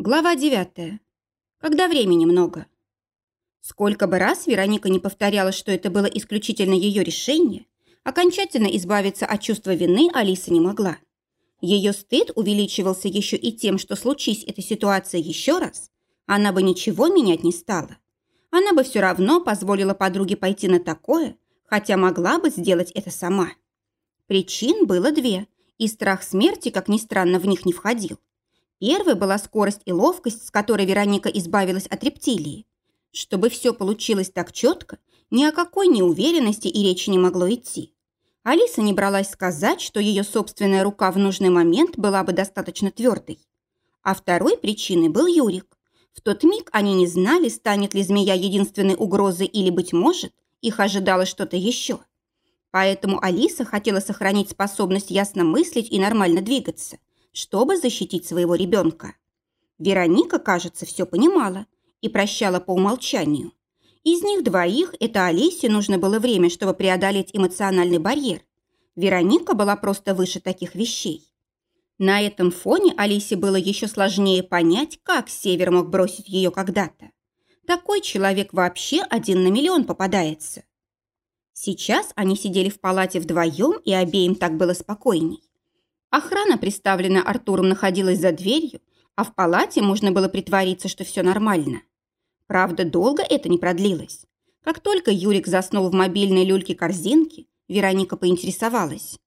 Глава 9. Когда времени много. Сколько бы раз Вероника не повторяла, что это было исключительно ее решение, окончательно избавиться от чувства вины Алиса не могла. Ее стыд увеличивался еще и тем, что случись эта ситуация еще раз, она бы ничего менять не стала. Она бы все равно позволила подруге пойти на такое, хотя могла бы сделать это сама. Причин было две, и страх смерти, как ни странно, в них не входил. Первой была скорость и ловкость, с которой Вероника избавилась от рептилии. Чтобы все получилось так четко, ни о какой неуверенности и речи не могло идти. Алиса не бралась сказать, что ее собственная рука в нужный момент была бы достаточно твердой. А второй причиной был Юрик. В тот миг они не знали, станет ли змея единственной угрозой или, быть может, их ожидало что-то еще. Поэтому Алиса хотела сохранить способность ясно мыслить и нормально двигаться чтобы защитить своего ребенка. Вероника, кажется, все понимала и прощала по умолчанию. Из них двоих это Алисе нужно было время, чтобы преодолеть эмоциональный барьер. Вероника была просто выше таких вещей. На этом фоне Алисе было еще сложнее понять, как Север мог бросить ее когда-то. Такой человек вообще один на миллион попадается. Сейчас они сидели в палате вдвоем, и обеим так было спокойней. Охрана, представленная Артуром, находилась за дверью, а в палате можно было притвориться, что все нормально. Правда, долго это не продлилось. Как только Юрик заснул в мобильной люльке корзинки, Вероника поинтересовалась.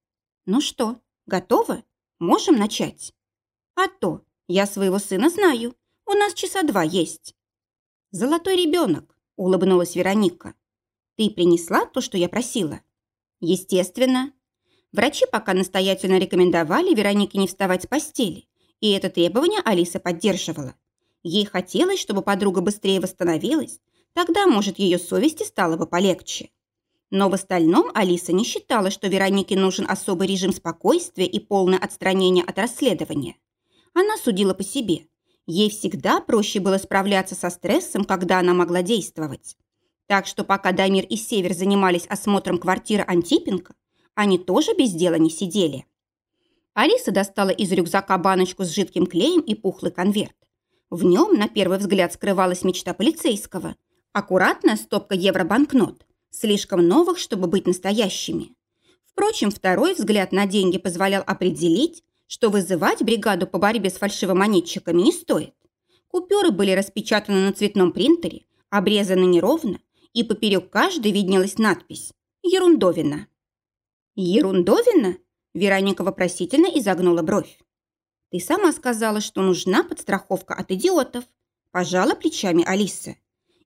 «Ну что, готовы? Можем начать?» «А то, я своего сына знаю. У нас часа два есть». «Золотой ребенок», — улыбнулась Вероника. «Ты принесла то, что я просила?» «Естественно. Врачи пока настоятельно рекомендовали Веронике не вставать с постели, и это требование Алиса поддерживала. Ей хотелось, чтобы подруга быстрее восстановилась, тогда, может, ее совести стало бы полегче. Но в остальном Алиса не считала, что Веронике нужен особый режим спокойствия и полное отстранение от расследования. Она судила по себе. Ей всегда проще было справляться со стрессом, когда она могла действовать. Так что пока Дамир и Север занимались осмотром квартиры Антипенко, они тоже без дела не сидели. Алиса достала из рюкзака баночку с жидким клеем и пухлый конверт. В нем, на первый взгляд, скрывалась мечта полицейского. Аккуратная стопка евробанкнот, слишком новых, чтобы быть настоящими. Впрочем, второй взгляд на деньги позволял определить, что вызывать бригаду по борьбе с фальшивомонетчиками не стоит. Купюры были распечатаны на цветном принтере, обрезаны неровно, и поперек каждой виднелась надпись «Ерундовина». «Ерундовина?» Вероника вопросительно изогнула бровь. «Ты сама сказала, что нужна подстраховка от идиотов», пожала плечами Алиса.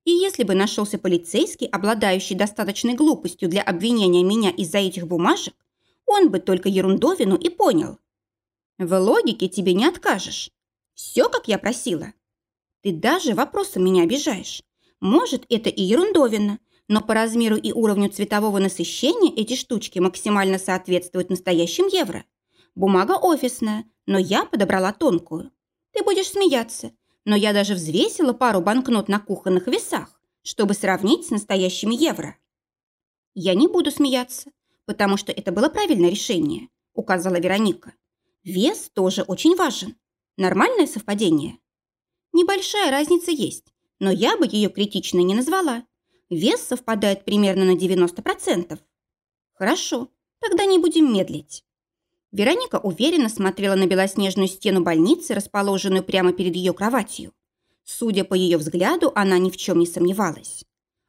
«И если бы нашелся полицейский, обладающий достаточной глупостью для обвинения меня из-за этих бумажек, он бы только ерундовину и понял. В логике тебе не откажешь. Все, как я просила. Ты даже вопросом меня обижаешь. Может, это и ерундовина, но по размеру и уровню цветового насыщения эти штучки максимально соответствуют настоящим евро. Бумага офисная, но я подобрала тонкую. Ты будешь смеяться, но я даже взвесила пару банкнот на кухонных весах, чтобы сравнить с настоящими евро. Я не буду смеяться, потому что это было правильное решение, указала Вероника. Вес тоже очень важен. Нормальное совпадение? Небольшая разница есть, но я бы ее критичной не назвала вес совпадает примерно на 90%. Хорошо, тогда не будем медлить. Вероника уверенно смотрела на белоснежную стену больницы, расположенную прямо перед ее кроватью. Судя по ее взгляду, она ни в чем не сомневалась.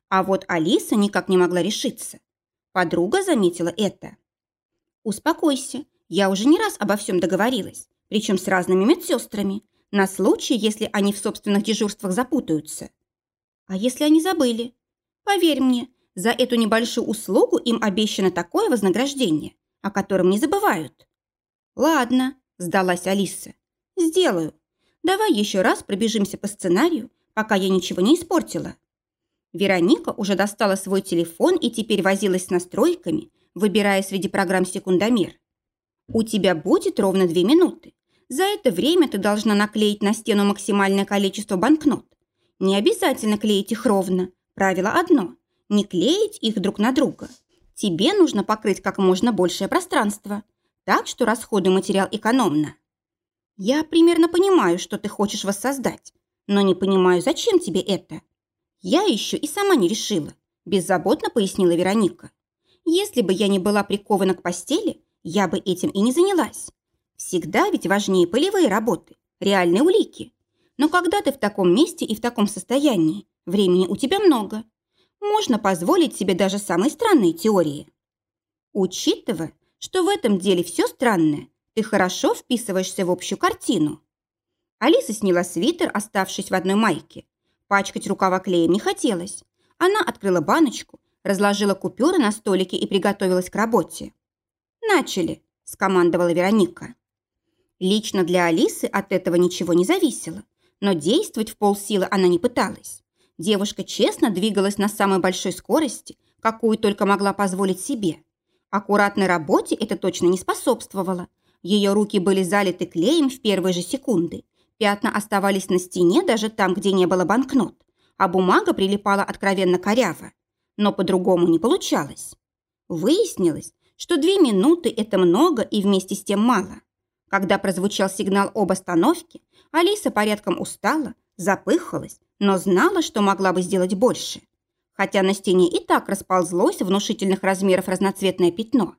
А вот Алиса никак не могла решиться. Подруга заметила это. «Успокойся, я уже не раз обо всем договорилась, причем с разными медсестрами, на случай, если они в собственных дежурствах запутаются. А если они забыли? Поверь мне, за эту небольшую услугу им обещано такое вознаграждение, о котором не забывают. Ладно, сдалась Алиса. Сделаю. Давай еще раз пробежимся по сценарию, пока я ничего не испортила. Вероника уже достала свой телефон и теперь возилась с настройками, выбирая среди программ секундомер. У тебя будет ровно две минуты. За это время ты должна наклеить на стену максимальное количество банкнот. Не обязательно клеить их ровно. Правило одно – не клеить их друг на друга. Тебе нужно покрыть как можно большее пространство, так что расходуй материал экономно. Я примерно понимаю, что ты хочешь воссоздать, но не понимаю, зачем тебе это. Я еще и сама не решила, беззаботно пояснила Вероника. Если бы я не была прикована к постели, я бы этим и не занялась. Всегда ведь важнее полевые работы, реальные улики. Но когда ты в таком месте и в таком состоянии, времени у тебя много. Можно позволить себе даже самые странные теории. Учитывая, что в этом деле все странное, ты хорошо вписываешься в общую картину. Алиса сняла свитер, оставшись в одной майке. Пачкать рукава клеем не хотелось. Она открыла баночку, разложила купюры на столике и приготовилась к работе. «Начали», – скомандовала Вероника. Лично для Алисы от этого ничего не зависело, но действовать в полсилы она не пыталась. Девушка честно двигалась на самой большой скорости, какую только могла позволить себе. Аккуратной работе это точно не способствовало. Ее руки были залиты клеем в первые же секунды. Пятна оставались на стене даже там, где не было банкнот, а бумага прилипала откровенно коряво. Но по-другому не получалось. Выяснилось, что две минуты – это много и вместе с тем мало. Когда прозвучал сигнал об остановке, Алиса порядком устала, запыхалась, но знала, что могла бы сделать больше. Хотя на стене и так расползлось внушительных размеров разноцветное пятно.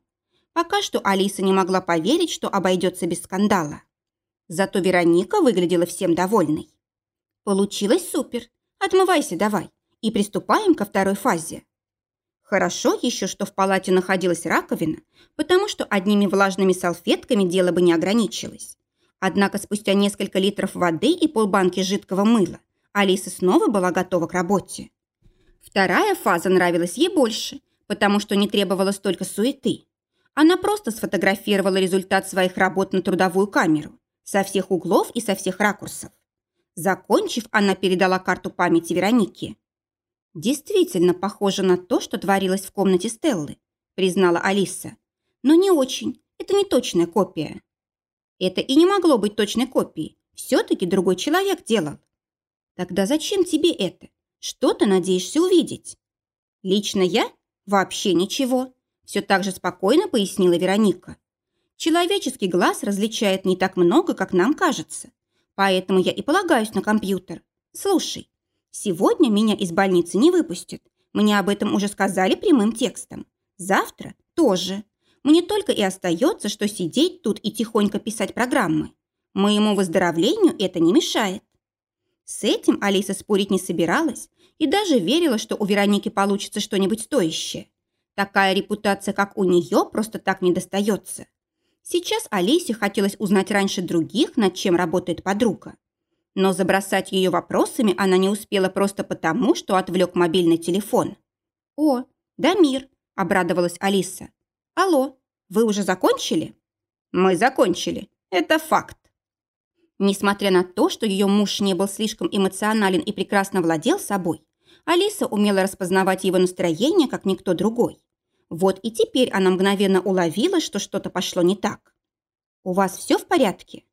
Пока что Алиса не могла поверить, что обойдется без скандала. Зато Вероника выглядела всем довольной. «Получилось супер. Отмывайся давай. И приступаем ко второй фазе». Хорошо еще, что в палате находилась раковина, потому что одними влажными салфетками дело бы не ограничилось. Однако спустя несколько литров воды и полбанки жидкого мыла Алиса снова была готова к работе. Вторая фаза нравилась ей больше, потому что не требовала столько суеты. Она просто сфотографировала результат своих работ на трудовую камеру со всех углов и со всех ракурсов. Закончив, она передала карту памяти Веронике. «Действительно похоже на то, что творилось в комнате Стеллы», признала Алиса. «Но не очень. Это не точная копия». Это и не могло быть точной копией. Все-таки другой человек делал. Тогда зачем тебе это? Что ты надеешься увидеть? Лично я? Вообще ничего. Все так же спокойно пояснила Вероника. Человеческий глаз различает не так много, как нам кажется. Поэтому я и полагаюсь на компьютер. Слушай, Сегодня меня из больницы не выпустят. Мне об этом уже сказали прямым текстом. Завтра тоже. Мне только и остается, что сидеть тут и тихонько писать программы. Моему выздоровлению это не мешает. С этим Алиса спорить не собиралась и даже верила, что у Вероники получится что-нибудь стоящее. Такая репутация, как у нее, просто так не достается. Сейчас Алисе хотелось узнать раньше других, над чем работает подруга. Но забросать ее вопросами она не успела просто потому, что отвлек мобильный телефон. «О, Дамир!» – обрадовалась Алиса. «Алло, вы уже закончили?» «Мы закончили. Это факт». Несмотря на то, что ее муж не был слишком эмоционален и прекрасно владел собой, Алиса умела распознавать его настроение, как никто другой. Вот и теперь она мгновенно уловила, что что-то пошло не так. «У вас все в порядке?»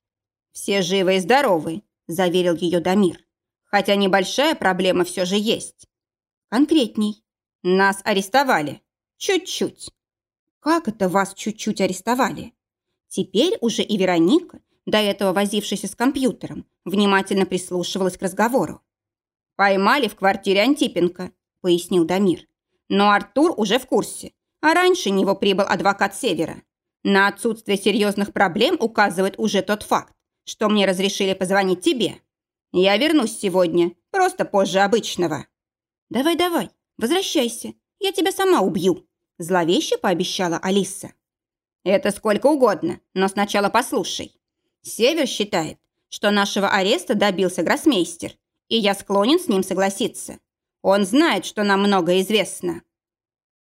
«Все живы и здоровы», – заверил ее Дамир. «Хотя небольшая проблема все же есть». «Конкретней». «Нас арестовали. Чуть-чуть». «Как это вас чуть-чуть арестовали?» Теперь уже и Вероника, до этого возившаяся с компьютером, внимательно прислушивалась к разговору. «Поймали в квартире Антипенко», – пояснил Дамир. «Но Артур уже в курсе, а раньше него прибыл адвокат Севера. На отсутствие серьезных проблем указывает уже тот факт, что мне разрешили позвонить тебе. Я вернусь сегодня, просто позже обычного». «Давай-давай, возвращайся, я тебя сама убью», – зловеще пообещала Алиса. «Это сколько угодно, но сначала послушай. Север считает, что нашего ареста добился гроссмейстер, и я склонен с ним согласиться. Он знает, что нам многое известно».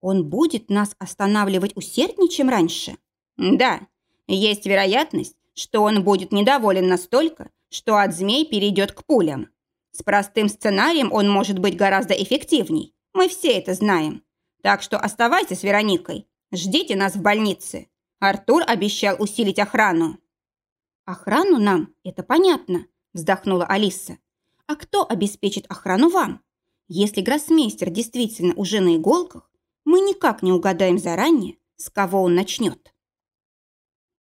«Он будет нас останавливать усерднее, чем раньше?» «Да, есть вероятность, что он будет недоволен настолько, что от змей перейдет к пулям. С простым сценарием он может быть гораздо эффективней. Мы все это знаем. Так что оставайтесь с Вероникой. Ждите нас в больнице. Артур обещал усилить охрану. Охрану нам, это понятно, вздохнула Алиса. А кто обеспечит охрану вам? Если гроссмейстер действительно уже на иголках, мы никак не угадаем заранее, с кого он начнет.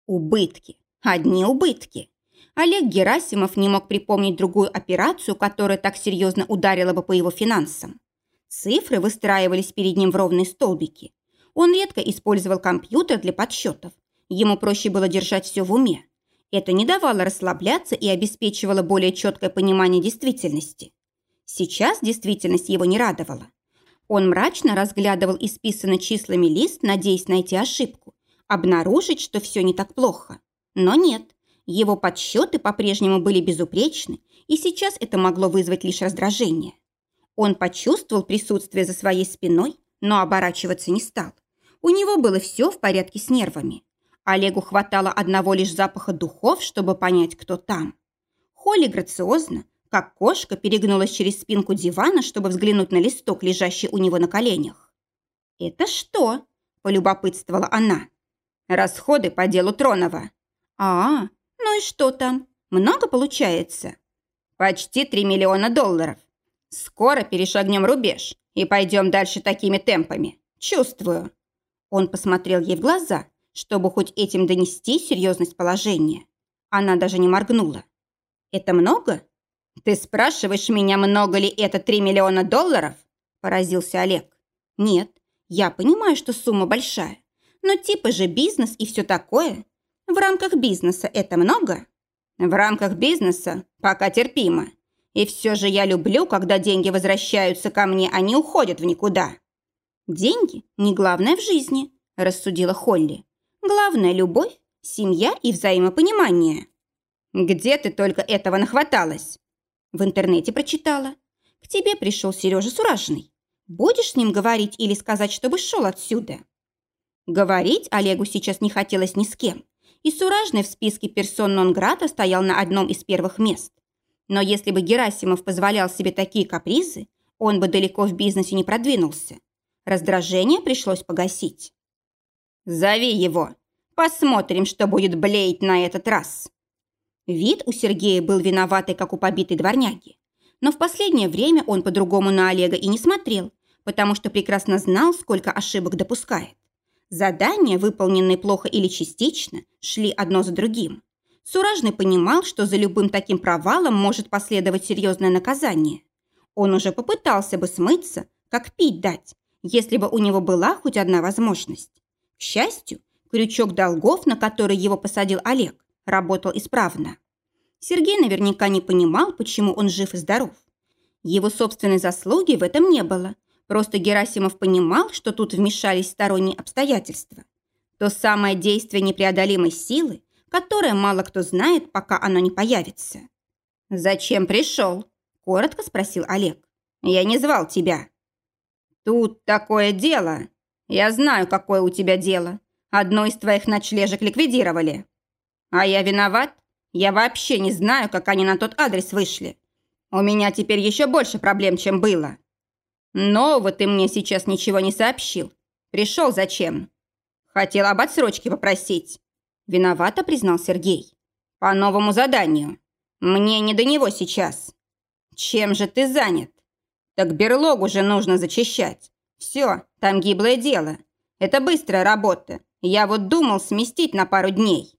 Убытки. Одни убытки. Олег Герасимов не мог припомнить другую операцию, которая так серьезно ударила бы по его финансам. Цифры выстраивались перед ним в ровные столбики. Он редко использовал компьютер для подсчетов. Ему проще было держать все в уме. Это не давало расслабляться и обеспечивало более четкое понимание действительности. Сейчас действительность его не радовала. Он мрачно разглядывал исписанный числами лист, надеясь найти ошибку, обнаружить, что все не так плохо. Но нет, его подсчеты по-прежнему были безупречны, и сейчас это могло вызвать лишь раздражение. Он почувствовал присутствие за своей спиной, но оборачиваться не стал. У него было все в порядке с нервами. Олегу хватало одного лишь запаха духов, чтобы понять, кто там. Холли грациозно, как кошка, перегнулась через спинку дивана, чтобы взглянуть на листок, лежащий у него на коленях. «Это что?» – полюбопытствовала она. «Расходы по делу Тронова». «А, ну и что там? Много получается?» «Почти 3 миллиона долларов. Скоро перешагнем рубеж и пойдем дальше такими темпами. Чувствую». Он посмотрел ей в глаза, чтобы хоть этим донести серьезность положения. Она даже не моргнула. «Это много?» «Ты спрашиваешь меня, много ли это 3 миллиона долларов?» Поразился Олег. «Нет, я понимаю, что сумма большая. Но типа же бизнес и все такое. В рамках бизнеса это много?» «В рамках бизнеса пока терпимо. И все же я люблю, когда деньги возвращаются ко мне, а не уходят в никуда». «Деньги не главное в жизни», – рассудила Холли. «Главное – любовь, семья и взаимопонимание». «Где ты только этого нахваталась?» «В интернете прочитала. К тебе пришел Сережа Суражный. Будешь с ним говорить или сказать, чтобы шел отсюда?» Говорить Олегу сейчас не хотелось ни с кем, и Суражный в списке персон нон-грата стоял на одном из первых мест. Но если бы Герасимов позволял себе такие капризы, он бы далеко в бизнесе не продвинулся. Раздражение пришлось погасить. «Зови его. Посмотрим, что будет блеять на этот раз». Вид у Сергея был виноватый, как у побитой дворняги. Но в последнее время он по-другому на Олега и не смотрел, потому что прекрасно знал, сколько ошибок допускает. Задания, выполненные плохо или частично, шли одно за другим. Суражный понимал, что за любым таким провалом может последовать серьезное наказание. Он уже попытался бы смыться, как пить дать, если бы у него была хоть одна возможность. Счастью, крючок долгов, на который его посадил Олег, работал исправно. Сергей наверняка не понимал, почему он жив и здоров. Его собственной заслуги в этом не было. Просто Герасимов понимал, что тут вмешались сторонние обстоятельства. То самое действие непреодолимой силы, которое мало кто знает, пока оно не появится. «Зачем пришел?» – коротко спросил Олег. «Я не звал тебя». «Тут такое дело. Я знаю, какое у тебя дело. Одно из твоих ночлежек ликвидировали». «А я виноват? Я вообще не знаю, как они на тот адрес вышли. У меня теперь еще больше проблем, чем было». «Нового ты мне сейчас ничего не сообщил. Пришел зачем?» «Хотел об отсрочке попросить». Виновато признал Сергей. «По новому заданию. Мне не до него сейчас». «Чем же ты занят?» Так берлогу же нужно зачищать. Все, там гиблое дело. Это быстрая работа. Я вот думал сместить на пару дней.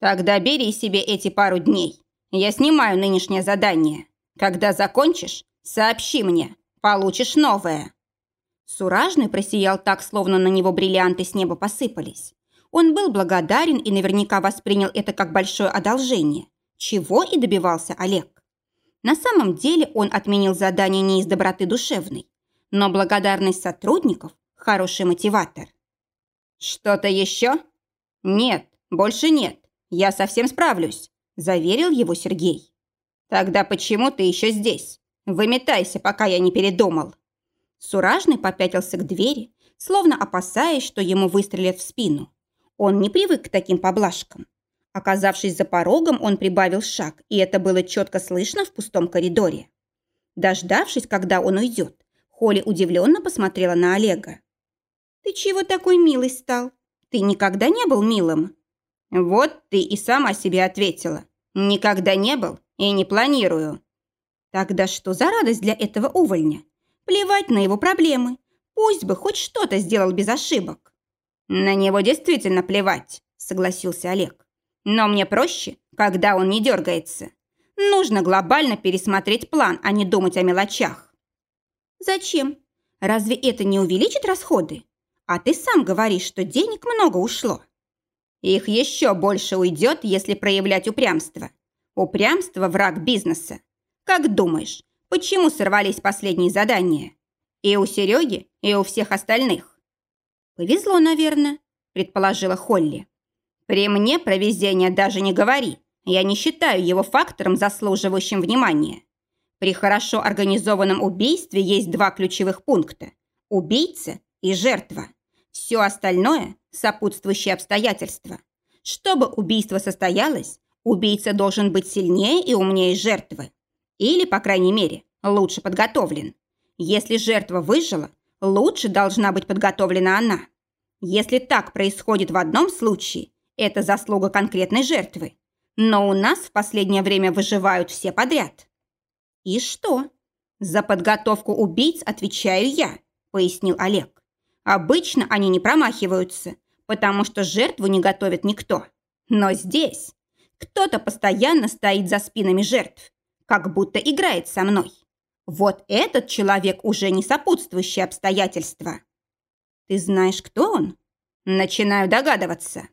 Тогда бери себе эти пару дней. Я снимаю нынешнее задание. Когда закончишь, сообщи мне. Получишь новое. Суражный просиял так, словно на него бриллианты с неба посыпались. Он был благодарен и наверняка воспринял это как большое одолжение, чего и добивался Олег. На самом деле он отменил задание не из доброты душевной, но благодарность сотрудников – хороший мотиватор. «Что-то еще?» «Нет, больше нет. Я совсем справлюсь», – заверил его Сергей. «Тогда почему ты еще здесь? Выметайся, пока я не передумал». Суражный попятился к двери, словно опасаясь, что ему выстрелят в спину. Он не привык к таким поблажкам. Оказавшись за порогом, он прибавил шаг, и это было четко слышно в пустом коридоре. Дождавшись, когда он уйдет, Холли удивленно посмотрела на Олега. «Ты чего такой милый стал? Ты никогда не был милым?» «Вот ты и сама себе ответила. Никогда не был и не планирую». «Тогда что за радость для этого увольня? Плевать на его проблемы. Пусть бы хоть что-то сделал без ошибок». «На него действительно плевать», — согласился Олег. Но мне проще, когда он не дергается. Нужно глобально пересмотреть план, а не думать о мелочах. Зачем? Разве это не увеличит расходы? А ты сам говоришь, что денег много ушло. Их еще больше уйдет, если проявлять упрямство. Упрямство – враг бизнеса. Как думаешь, почему сорвались последние задания? И у Сереги, и у всех остальных. Повезло, наверное, предположила Холли. При мне про везение даже не говори. Я не считаю его фактором, заслуживающим внимания. При хорошо организованном убийстве есть два ключевых пункта – убийца и жертва. Все остальное – сопутствующие обстоятельства. Чтобы убийство состоялось, убийца должен быть сильнее и умнее жертвы. Или, по крайней мере, лучше подготовлен. Если жертва выжила, лучше должна быть подготовлена она. Если так происходит в одном случае, это заслуга конкретной жертвы. Но у нас в последнее время выживают все подряд. И что? За подготовку убийц отвечаю я, пояснил Олег. Обычно они не промахиваются, потому что жертву не готовит никто. Но здесь кто-то постоянно стоит за спинами жертв, как будто играет со мной. Вот этот человек уже не сопутствующие обстоятельства. Ты знаешь, кто он? Начинаю догадываться.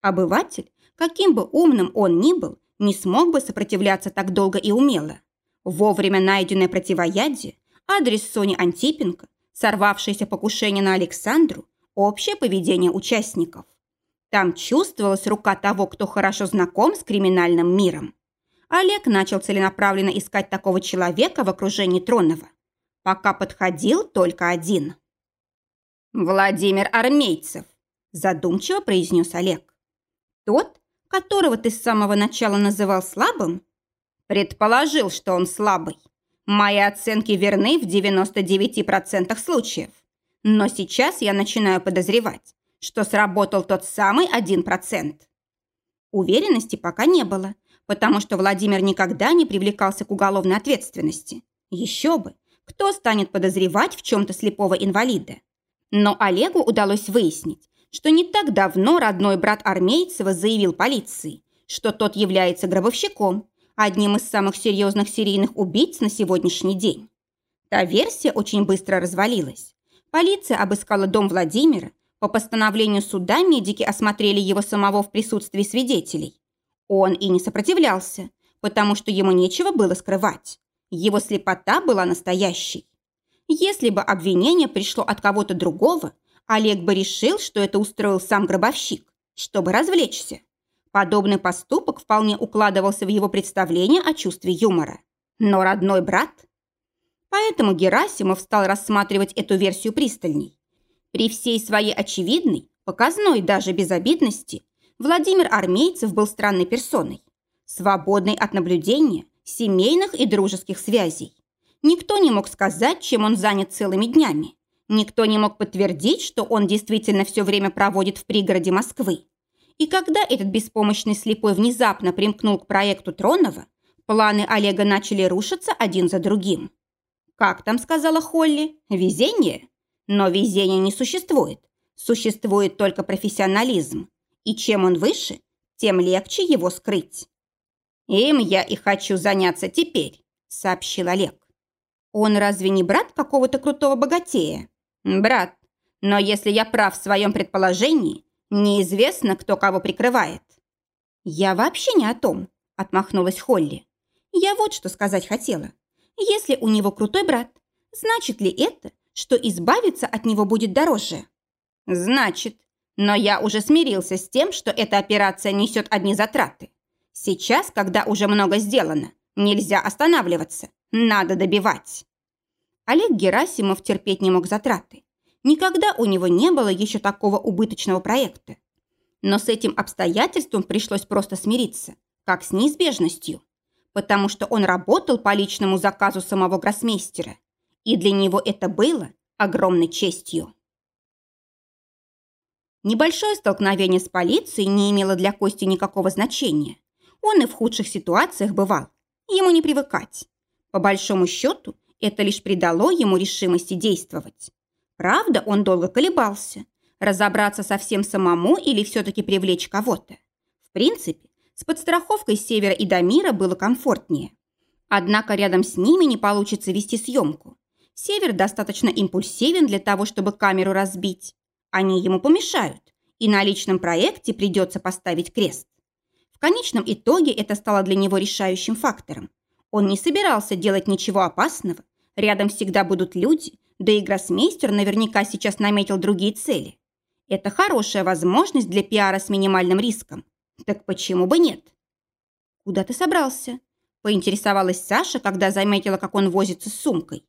Обыватель, каким бы умным он ни был, не смог бы сопротивляться так долго и умело. Вовремя найденное противоядие, адрес Сони Антипенко, сорвавшееся покушение на Александру, общее поведение участников. Там чувствовалась рука того, кто хорошо знаком с криминальным миром. Олег начал целенаправленно искать такого человека в окружении Тронова. Пока подходил только один. «Владимир Армейцев», – задумчиво произнес Олег. «Тот, которого ты с самого начала называл слабым?» «Предположил, что он слабый. Мои оценки верны в 99% случаев. Но сейчас я начинаю подозревать, что сработал тот самый 1%. Уверенности пока не было, потому что Владимир никогда не привлекался к уголовной ответственности. Еще бы, кто станет подозревать в чем-то слепого инвалида? Но Олегу удалось выяснить, что не так давно родной брат Армейцева заявил полиции, что тот является гробовщиком, одним из самых серьезных серийных убийц на сегодняшний день. Та версия очень быстро развалилась. Полиция обыскала дом Владимира, по постановлению суда медики осмотрели его самого в присутствии свидетелей. Он и не сопротивлялся, потому что ему нечего было скрывать. Его слепота была настоящей. Если бы обвинение пришло от кого-то другого, Олег бы решил, что это устроил сам гробовщик, чтобы развлечься. Подобный поступок вполне укладывался в его представление о чувстве юмора. Но родной брат... Поэтому Герасимов стал рассматривать эту версию пристальней. При всей своей очевидной, показной даже безобидности, Владимир Армейцев был странной персоной, свободной от наблюдения, семейных и дружеских связей. Никто не мог сказать, чем он занят целыми днями. Никто не мог подтвердить, что он действительно все время проводит в пригороде Москвы. И когда этот беспомощный слепой внезапно примкнул к проекту Тронова, планы Олега начали рушиться один за другим. «Как там?» – сказала Холли. «Везение?» Но везения не существует. Существует только профессионализм. И чем он выше, тем легче его скрыть. «Им я и хочу заняться теперь», — сообщил Олег. «Он разве не брат какого-то крутого богатея?» «Брат. Но если я прав в своем предположении, неизвестно, кто кого прикрывает». «Я вообще не о том», — отмахнулась Холли. «Я вот что сказать хотела. Если у него крутой брат, значит ли это, что избавиться от него будет дороже. Значит, но я уже смирился с тем, что эта операция несет одни затраты. Сейчас, когда уже много сделано, нельзя останавливаться, надо добивать. Олег Герасимов терпеть не мог затраты. Никогда у него не было еще такого убыточного проекта. Но с этим обстоятельством пришлось просто смириться, как с неизбежностью, потому что он работал по личному заказу самого гроссмейстера и для него это было огромной честью. Небольшое столкновение с полицией не имело для Кости никакого значения. Он и в худших ситуациях бывал. Ему не привыкать. По большому счету, это лишь придало ему решимости действовать. Правда, он долго колебался. Разобраться совсем самому или все-таки привлечь кого-то. В принципе, С подстраховкой Севера и Дамира было комфортнее. Однако рядом с ними не получится вести съемку. Север достаточно импульсивен для того, чтобы камеру разбить. Они ему помешают, и на личном проекте придется поставить крест. В конечном итоге это стало для него решающим фактором. Он не собирался делать ничего опасного. Рядом всегда будут люди, да и гроссмейстер наверняка сейчас наметил другие цели. Это хорошая возможность для пиара с минимальным риском. Так почему бы нет? Куда ты собрался? Поинтересовалась Саша, когда заметила, как он возится с сумкой.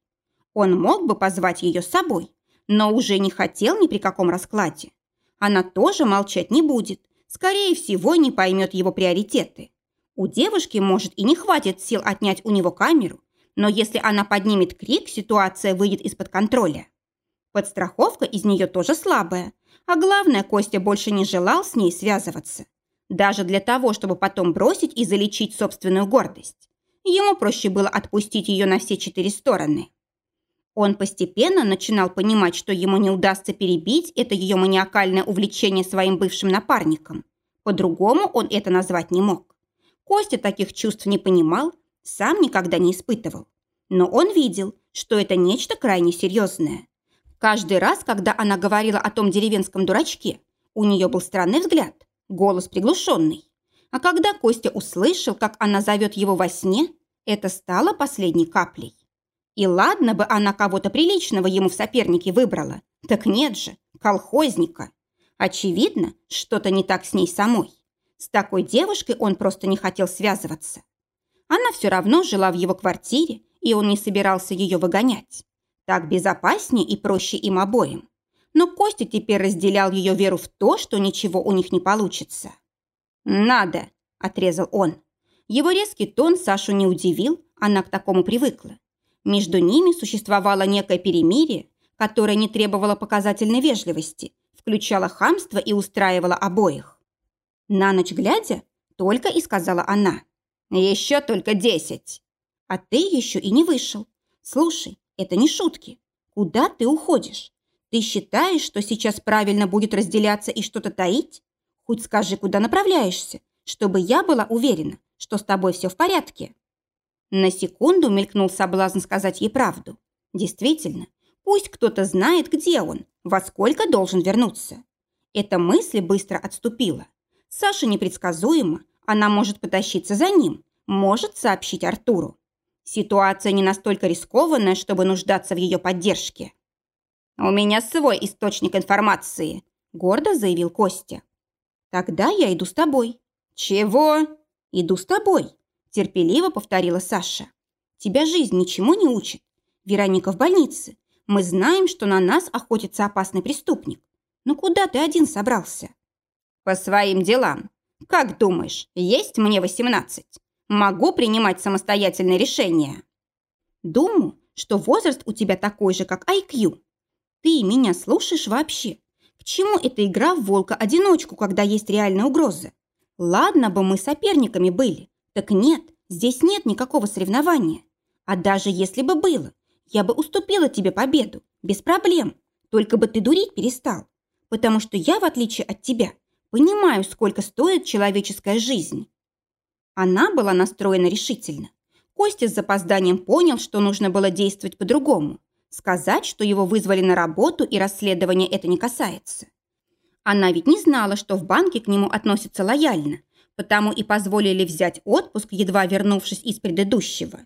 Он мог бы позвать ее с собой, но уже не хотел ни при каком раскладе. Она тоже молчать не будет, скорее всего, не поймет его приоритеты. У девушки, может, и не хватит сил отнять у него камеру, но если она поднимет крик, ситуация выйдет из-под контроля. Подстраховка из нее тоже слабая, а главное, Костя больше не желал с ней связываться. Даже для того, чтобы потом бросить и залечить собственную гордость. Ему проще было отпустить ее на все четыре стороны. Он постепенно начинал понимать, что ему не удастся перебить это ее маниакальное увлечение своим бывшим напарником. По-другому он это назвать не мог. Костя таких чувств не понимал, сам никогда не испытывал. Но он видел, что это нечто крайне серьезное. Каждый раз, когда она говорила о том деревенском дурачке, у нее был странный взгляд, голос приглушенный. А когда Костя услышал, как она зовет его во сне, это стало последней каплей. И ладно бы она кого-то приличного ему в сопернике выбрала. Так нет же, колхозника. Очевидно, что-то не так с ней самой. С такой девушкой он просто не хотел связываться. Она все равно жила в его квартире, и он не собирался ее выгонять. Так безопаснее и проще им обоим. Но Костя теперь разделял ее веру в то, что ничего у них не получится. «Надо», – отрезал он. Его резкий тон Сашу не удивил, она к такому привыкла. Между ними существовало некое перемирие, которое не требовало показательной вежливости, включало хамство и устраивало обоих. На ночь глядя, только и сказала она. «Еще только десять!» «А ты еще и не вышел. Слушай, это не шутки. Куда ты уходишь? Ты считаешь, что сейчас правильно будет разделяться и что-то таить? Хоть скажи, куда направляешься, чтобы я была уверена, что с тобой все в порядке». На секунду мелькнул соблазн сказать ей правду. Действительно, пусть кто-то знает, где он, во сколько должен вернуться. Эта мысль быстро отступила. Саша непредсказуема, она может потащиться за ним, может сообщить Артуру. Ситуация не настолько рискованная, чтобы нуждаться в ее поддержке. «У меня свой источник информации», – гордо заявил Костя. «Тогда я иду с тобой». «Чего?» «Иду с тобой», терпеливо повторила Саша. Тебя жизнь ничему не учит. Вероника в больнице. Мы знаем, что на нас охотится опасный преступник. Но куда ты один собрался? По своим делам. Как думаешь, есть мне 18? Могу принимать самостоятельные решения. Думаю, что возраст у тебя такой же, как IQ. Ты меня слушаешь вообще? К чему эта игра в волка-одиночку, когда есть реальная угроза? Ладно бы мы соперниками были, так нет, здесь нет никакого соревнования. А даже если бы было, я бы уступила тебе победу, без проблем. Только бы ты дурить перестал. Потому что я, в отличие от тебя, понимаю, сколько стоит человеческая жизнь. Она была настроена решительно. Костя с запозданием понял, что нужно было действовать по-другому. Сказать, что его вызвали на работу и расследование это не касается. Она ведь не знала, что в банке к нему относятся лояльно, потому и позволили взять отпуск, едва вернувшись из предыдущего.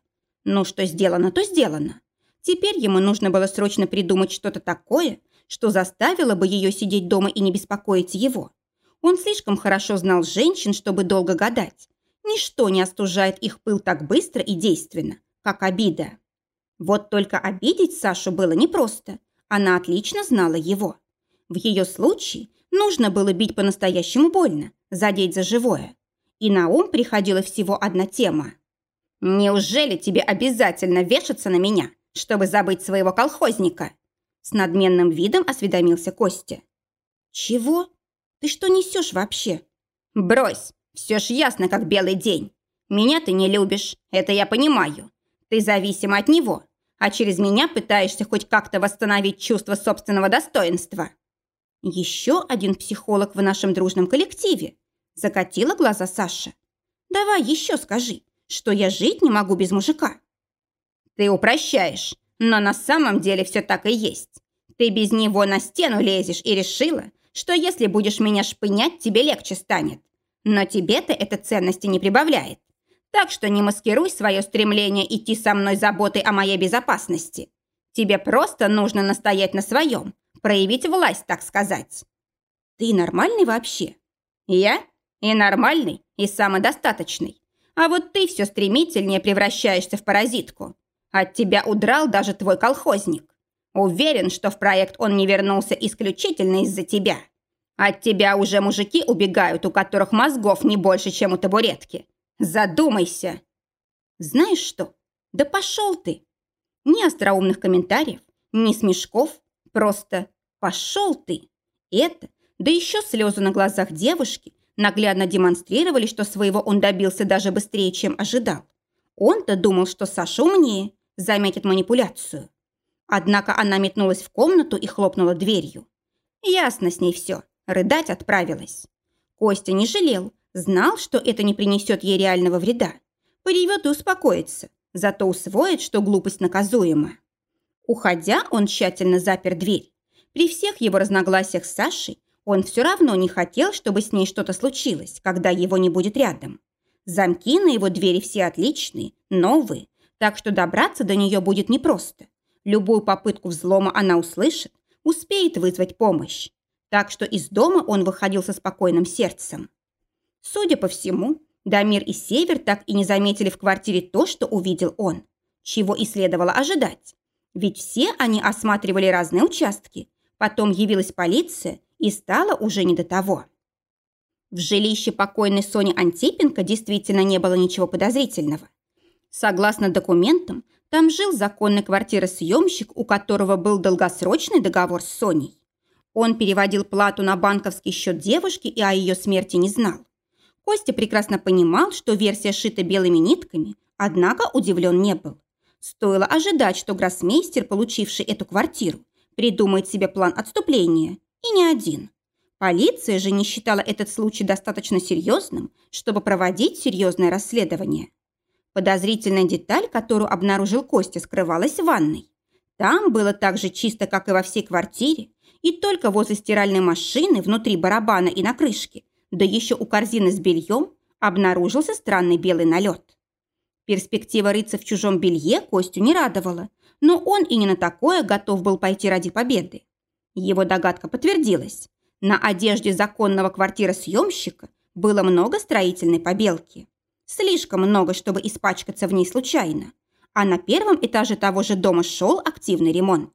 Ну, что сделано, то сделано. Теперь ему нужно было срочно придумать что-то такое, что заставило бы ее сидеть дома и не беспокоить его. Он слишком хорошо знал женщин, чтобы долго гадать. Ничто не остужает их пыл так быстро и действенно, как обида. Вот только обидеть Сашу было непросто. Она отлично знала его. В ее случае нужно было бить по-настоящему больно, задеть за живое и на ум приходила всего одна тема. «Неужели тебе обязательно вешаться на меня, чтобы забыть своего колхозника?» С надменным видом осведомился Костя. «Чего? Ты что несешь вообще?» «Брось, все ж ясно, как белый день. Меня ты не любишь, это я понимаю. Ты зависима от него, а через меня пытаешься хоть как-то восстановить чувство собственного достоинства». «Еще один психолог в нашем дружном коллективе», Закатила глаза Саша. Давай еще скажи, что я жить не могу без мужика. Ты упрощаешь, но на самом деле все так и есть. Ты без него на стену лезешь и решила, что если будешь меня шпынять, тебе легче станет. Но тебе-то это ценности не прибавляет. Так что не маскируй свое стремление идти со мной заботой о моей безопасности. Тебе просто нужно настоять на своем, проявить власть, так сказать. Ты нормальный вообще? Я? И нормальный, и самодостаточный. А вот ты все стремительнее превращаешься в паразитку. От тебя удрал даже твой колхозник. Уверен, что в проект он не вернулся исключительно из-за тебя. От тебя уже мужики убегают, у которых мозгов не больше, чем у табуретки. Задумайся. Знаешь что? Да пошел ты. Ни остроумных комментариев, ни смешков. Просто пошел ты. Это, да еще слезы на глазах девушки, наглядно демонстрировали, что своего он добился даже быстрее, чем ожидал. Он-то думал, что Саша умнее, заметит манипуляцию. Однако она метнулась в комнату и хлопнула дверью. Ясно с ней все. Рыдать отправилась. Костя не жалел, знал, что это не принесет ей реального вреда. Поревет и успокоится, зато усвоит, что глупость наказуема. Уходя, он тщательно запер дверь. При всех его разногласиях с Сашей он все равно не хотел, чтобы с ней что-то случилось, когда его не будет рядом. Замки на его двери все отличные, новые, так что добраться до нее будет непросто. Любую попытку взлома она услышит, успеет вызвать помощь. Так что из дома он выходил со спокойным сердцем. Судя по всему, Дамир и Север так и не заметили в квартире то, что увидел он. Чего и следовало ожидать. Ведь все они осматривали разные участки. Потом явилась полиция, и стало уже не до того. В жилище покойной Сони Антипенко действительно не было ничего подозрительного. Согласно документам, там жил законный квартиросъемщик, у которого был долгосрочный договор с Соней. Он переводил плату на банковский счет девушки и о ее смерти не знал. Костя прекрасно понимал, что версия шита белыми нитками, однако удивлен не был. Стоило ожидать, что гроссмейстер, получивший эту квартиру, придумает себе план отступления, и не один. Полиция же не считала этот случай достаточно серьезным, чтобы проводить серьезное расследование. Подозрительная деталь, которую обнаружил Костя, скрывалась в ванной. Там было так же чисто, как и во всей квартире, и только возле стиральной машины, внутри барабана и на крышке, да еще у корзины с бельем, обнаружился странный белый налет. Перспектива рыться в чужом белье Костю не радовала, но он и не на такое готов был пойти ради победы. Его догадка подтвердилась. На одежде законного квартиросъемщика было много строительной побелки. Слишком много, чтобы испачкаться в ней случайно. А на первом этаже того же дома шел активный ремонт.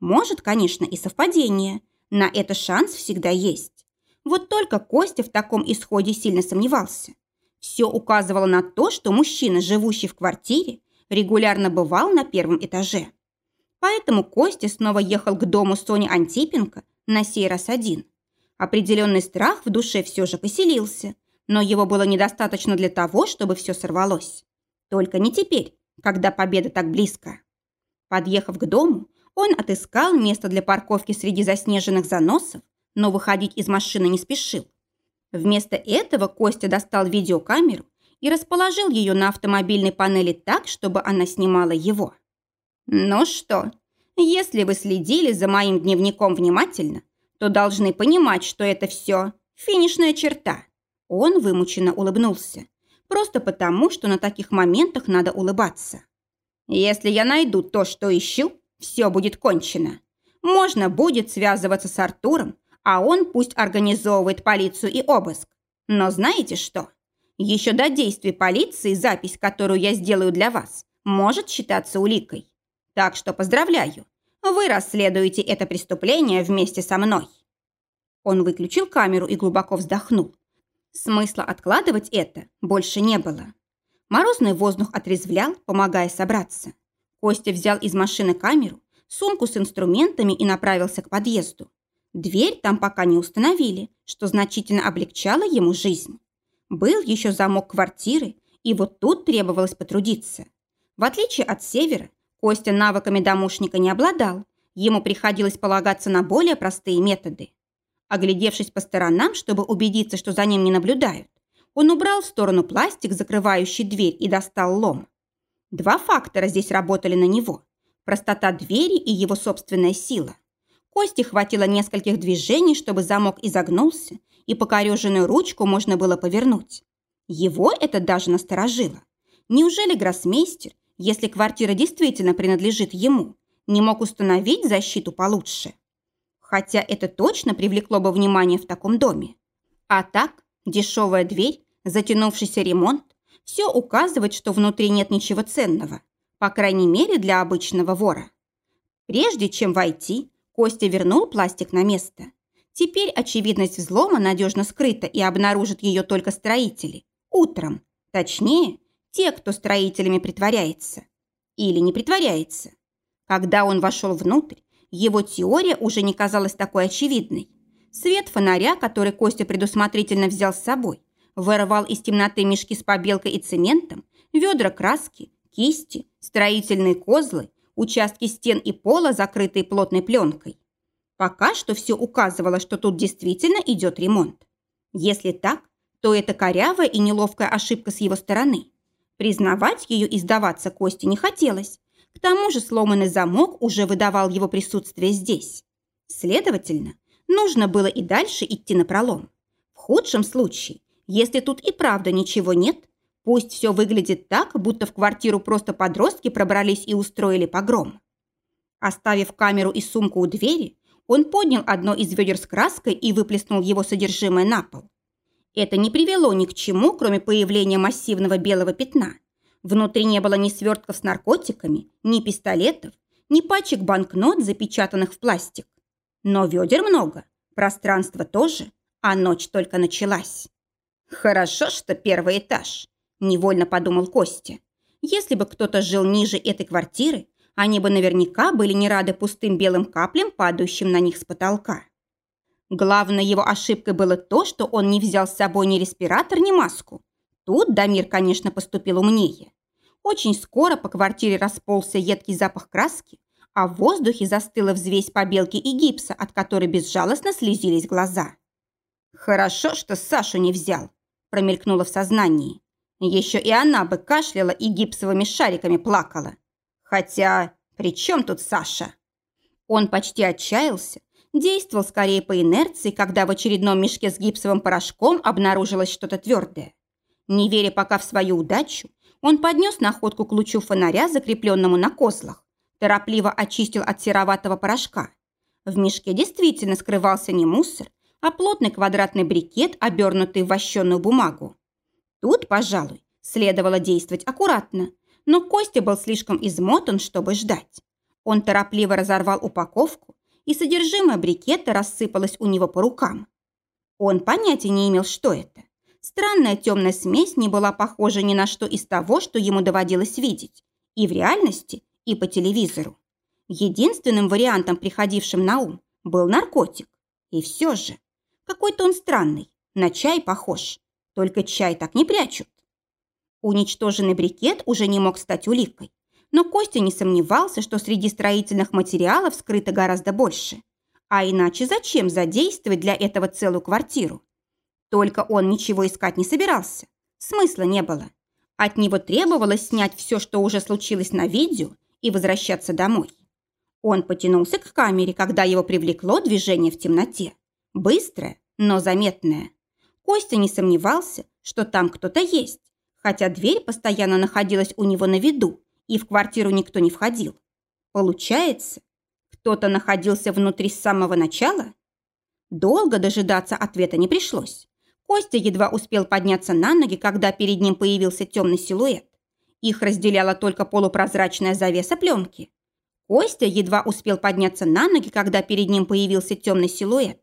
Может, конечно, и совпадение. На это шанс всегда есть. Вот только Костя в таком исходе сильно сомневался. Все указывало на то, что мужчина, живущий в квартире, регулярно бывал на первом этаже. Поэтому Костя снова ехал к дому Сони Антипенко, на сей раз один. Определенный страх в душе все же поселился – но его было недостаточно для того, чтобы все сорвалось. Только не теперь, когда победа так близко. Подъехав к дому, он отыскал место для парковки среди заснеженных заносов, но выходить из машины не спешил. Вместо этого Костя достал видеокамеру и расположил ее на автомобильной панели так, чтобы она снимала его. «Ну что, если вы следили за моим дневником внимательно, то должны понимать, что это все финишная черта. Он вымученно улыбнулся. Просто потому, что на таких моментах надо улыбаться. Если я найду то, что ищу, все будет кончено. Можно будет связываться с Артуром, а он пусть организовывает полицию и обыск. Но знаете что? Еще до действий полиции запись, которую я сделаю для вас, может считаться уликой. Так что поздравляю. Вы расследуете это преступление вместе со мной. Он выключил камеру и глубоко вздохнул. Смысла откладывать это больше не было. Морозный воздух отрезвлял, помогая собраться. Костя взял из машины камеру, сумку с инструментами и направился к подъезду. Дверь там пока не установили, что значительно облегчало ему жизнь. Был еще замок квартиры, и вот тут требовалось потрудиться. В отличие от севера, Костя навыками домушника не обладал, ему приходилось полагаться на более простые методы. Оглядевшись по сторонам, чтобы убедиться, что за ним не наблюдают, Он убрал в сторону пластик, закрывающий дверь, и достал лом. Два фактора здесь работали на него. Простота двери и его собственная сила. Кости хватило нескольких движений, чтобы замок изогнулся, и покореженную ручку можно было повернуть. Его это даже насторожило. Неужели гроссмейстер, если квартира действительно принадлежит ему, не мог установить защиту получше? Хотя это точно привлекло бы внимание в таком доме. А так, дешевая дверь, затянувшийся ремонт, все указывает, что внутри нет ничего ценного, по крайней мере для обычного вора. Прежде чем войти, Костя вернул пластик на место. Теперь очевидность взлома надежно скрыта и обнаружат ее только строители. Утром. Точнее, те, кто строителями притворяется. Или не притворяется. Когда он вошел внутрь, его теория уже не казалась такой очевидной. Свет фонаря, который Костя предусмотрительно взял с собой, вырывал из темноты мешки с побелкой и цементом, ведра краски, кисти, строительные козлы, участки стен и пола, закрытые плотной пленкой. Пока что все указывало, что тут действительно идет ремонт. Если так, то это корявая и неловкая ошибка с его стороны. Признавать ее и сдаваться Косте не хотелось. К тому же сломанный замок уже выдавал его присутствие здесь. Следовательно, нужно было и дальше идти на пролом. В худшем случае, если тут и правда ничего нет, пусть все выглядит так, будто в квартиру просто подростки пробрались и устроили погром. Оставив камеру и сумку у двери, он поднял одно из ведер с краской и выплеснул его содержимое на пол. Это не привело ни к чему, кроме появления массивного белого пятна. Внутри не было ни свертков с наркотиками, ни пистолетов, ни пачек банкнот, запечатанных в пластик. Но ведер много, пространство тоже, а ночь только началась. «Хорошо, что первый этаж», – невольно подумал Костя. «Если бы кто-то жил ниже этой квартиры, они бы наверняка были не рады пустым белым каплям, падающим на них с потолка». Главной его ошибкой было то, что он не взял с собой ни респиратор, ни маску. Тут Дамир, конечно, поступил умнее. Очень скоро по квартире расползся едкий запах краски, а в воздухе застыла взвесь побелки и гипса, от которой безжалостно слезились глаза. «Хорошо, что Сашу не взял», – промелькнуло в сознании. Еще и она бы кашляла и гипсовыми шариками плакала. Хотя, при чем тут Саша? Он почти отчаялся, действовал скорее по инерции, когда в очередном мешке с гипсовым порошком обнаружилось что-то твердое. Не веря пока в свою удачу, он поднес находку к лучу фонаря, закрепленному на козлах, торопливо очистил от сероватого порошка. В мешке действительно скрывался не мусор, а плотный квадратный брикет, обернутый в вощеную бумагу. Тут, пожалуй, следовало действовать аккуратно, но Костя был слишком измотан, чтобы ждать. Он торопливо разорвал упаковку, и содержимое брикета рассыпалось у него по рукам. Он понятия не имел, что это. Странная темная смесь не была похожа ни на что из того, что ему доводилось видеть. И в реальности, и по телевизору. Единственным вариантом, приходившим на ум, был наркотик. И все же, какой-то он странный, на чай похож. Только чай так не прячут. Уничтоженный брикет уже не мог стать уликой. Но Костя не сомневался, что среди строительных материалов скрыто гораздо больше. А иначе зачем задействовать для этого целую квартиру? Только он ничего искать не собирался. Смысла не было. От него требовалось снять все, что уже случилось на видео, и возвращаться домой. Он потянулся к камере, когда его привлекло движение в темноте. Быстрое, но заметное. Костя не сомневался, что там кто-то есть, хотя дверь постоянно находилась у него на виду, и в квартиру никто не входил. Получается, кто-то находился внутри с самого начала? Долго дожидаться ответа не пришлось. Костя едва успел подняться на ноги, когда перед ним появился темный силуэт. Их разделяла только полупрозрачная завеса пленки. Костя едва успел подняться на ноги, когда перед ним появился темный силуэт.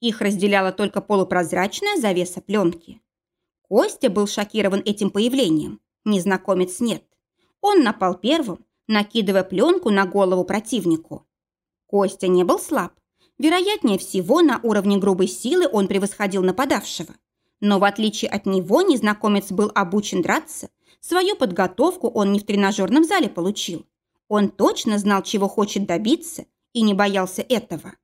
Их разделяла только полупрозрачная завеса пленки. Костя был шокирован этим появлением. Незнакомец нет. Он напал первым, накидывая пленку на голову противнику. Костя не был слаб. Вероятнее всего, на уровне грубой силы он превосходил нападавшего. Но в отличие от него, незнакомец был обучен драться. Свою подготовку он не в тренажерном зале получил. Он точно знал, чего хочет добиться, и не боялся этого.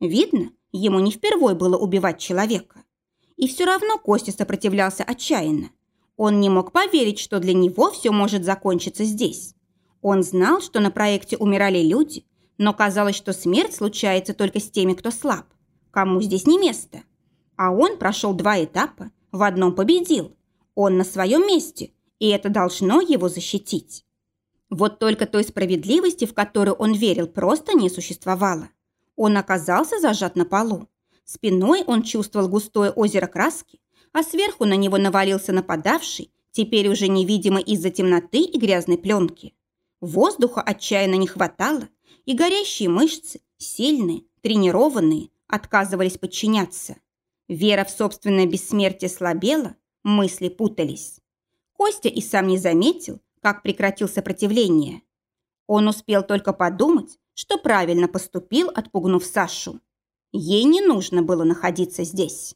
Видно, ему не впервой было убивать человека. И все равно Костя сопротивлялся отчаянно. Он не мог поверить, что для него все может закончиться здесь. Он знал, что на проекте умирали люди, но казалось, что смерть случается только с теми, кто слаб. Кому здесь не место? А он прошел два этапа, в одном победил. Он на своем месте, и это должно его защитить. Вот только той справедливости, в которую он верил, просто не существовало. Он оказался зажат на полу. Спиной он чувствовал густое озеро краски, а сверху на него навалился нападавший, теперь уже невидимый из-за темноты и грязной пленки. Воздуха отчаянно не хватало, и горящие мышцы, сильные, тренированные, отказывались подчиняться. Вера в собственное бессмертие слабела, мысли путались. Костя и сам не заметил, как прекратил сопротивление. Он успел только подумать, что правильно поступил, отпугнув Сашу. Ей не нужно было находиться здесь.